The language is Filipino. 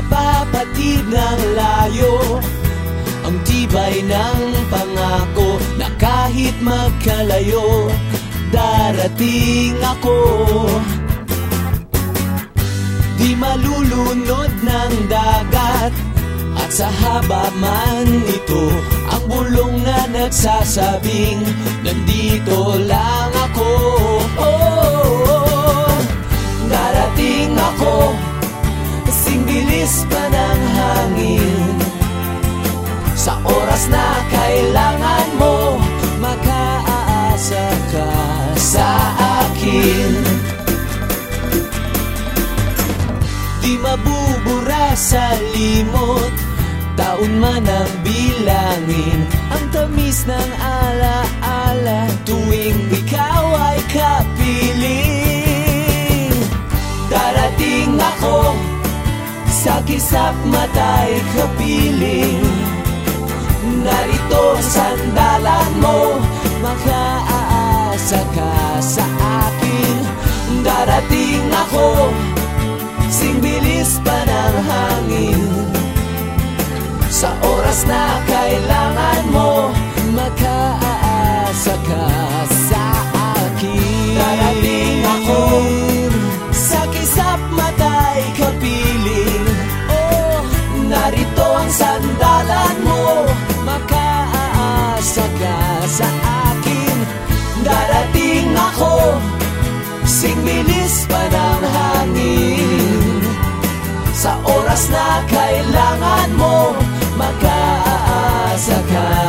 mapapatid ng layo. Ang tibay ng pangako na kahit magkalayo Darating ako. Di malulunod ng dagat At sa haba man ito Ang bulong na nagsasabing Nandito lang ako. Oh, sa limot Taon man ang bilangin Ang tamis ng alaala. Tuwing ikaw ay kapiling Darating ako Sa kisap matay kapiling. Narito sandalan mo Makaaasa ka sa akin. Darating ako Sing bilis pa sa akin. Darating ako Singbilis pa ng hangin. Sa oras na kailangan mo Mag-aasa ka.